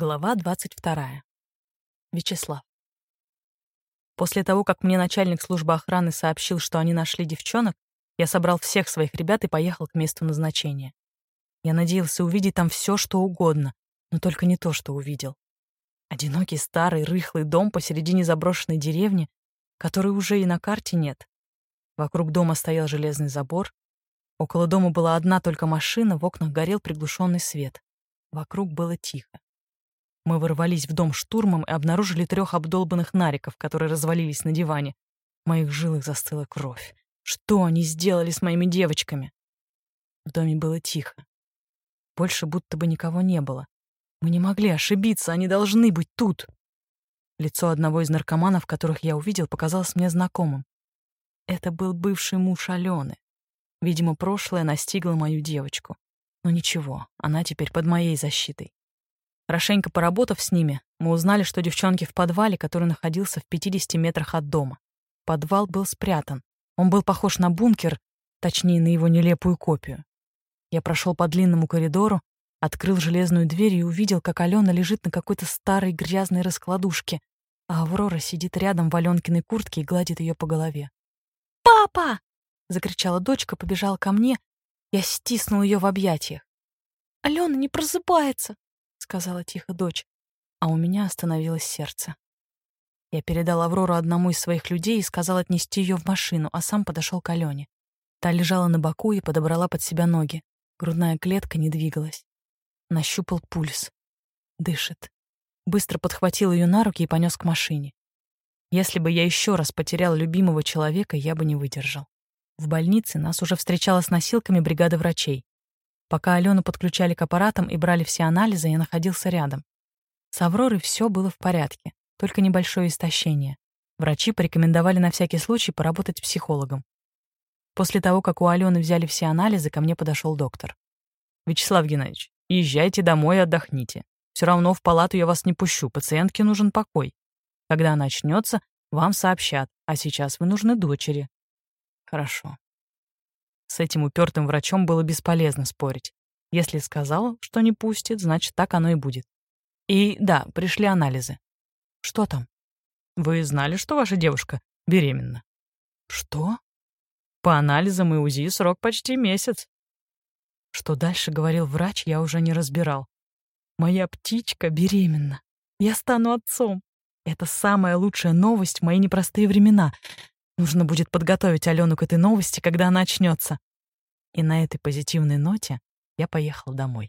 Глава 22. Вячеслав. После того, как мне начальник службы охраны сообщил, что они нашли девчонок, я собрал всех своих ребят и поехал к месту назначения. Я надеялся увидеть там все, что угодно, но только не то, что увидел. Одинокий старый рыхлый дом посередине заброшенной деревни, которой уже и на карте нет. Вокруг дома стоял железный забор. Около дома была одна только машина, в окнах горел приглушенный свет. Вокруг было тихо. Мы ворвались в дом штурмом и обнаружили трех обдолбанных нариков, которые развалились на диване. В моих жилах застыла кровь. Что они сделали с моими девочками? В доме было тихо. Больше будто бы никого не было. Мы не могли ошибиться, они должны быть тут. Лицо одного из наркоманов, которых я увидел, показалось мне знакомым. Это был бывший муж Алены. Видимо, прошлое настигло мою девочку. Но ничего, она теперь под моей защитой. Хорошенько поработав с ними, мы узнали, что девчонки в подвале, который находился в 50 метрах от дома. Подвал был спрятан. Он был похож на бункер, точнее, на его нелепую копию. Я прошел по длинному коридору, открыл железную дверь и увидел, как Алена лежит на какой-то старой грязной раскладушке, а Аврора сидит рядом в Аленкиной куртке и гладит ее по голове. «Папа!» — закричала дочка, побежала ко мне. Я стиснул ее в объятиях. «Алена не просыпается!» Сказала тихо дочь, а у меня остановилось сердце. Я передал Аврору одному из своих людей и сказал отнести ее в машину, а сам подошел к Алене. Та лежала на боку и подобрала под себя ноги. Грудная клетка не двигалась. Нащупал пульс. Дышит. Быстро подхватил ее на руки и понес к машине. Если бы я еще раз потерял любимого человека, я бы не выдержал. В больнице нас уже встречала с носилками бригада врачей. Пока Алену подключали к аппаратам и брали все анализы, я находился рядом. С Авророй все было в порядке, только небольшое истощение. Врачи порекомендовали на всякий случай поработать психологом. После того, как у Алены взяли все анализы, ко мне подошел доктор. «Вячеслав Геннадьевич, езжайте домой и отдохните. Все равно в палату я вас не пущу, пациентке нужен покой. Когда она очнется, вам сообщат, а сейчас вы нужны дочери». «Хорошо», с этим упертым врачом было бесполезно спорить. Если сказал, что не пустит, значит, так оно и будет. И да, пришли анализы. Что там? Вы знали, что ваша девушка беременна? Что? По анализам и УЗИ срок почти месяц. Что дальше говорил врач, я уже не разбирал. Моя птичка беременна. Я стану отцом. Это самая лучшая новость в мои непростые времена. Нужно будет подготовить Алену к этой новости, когда она очнется. И на этой позитивной ноте я поехал домой.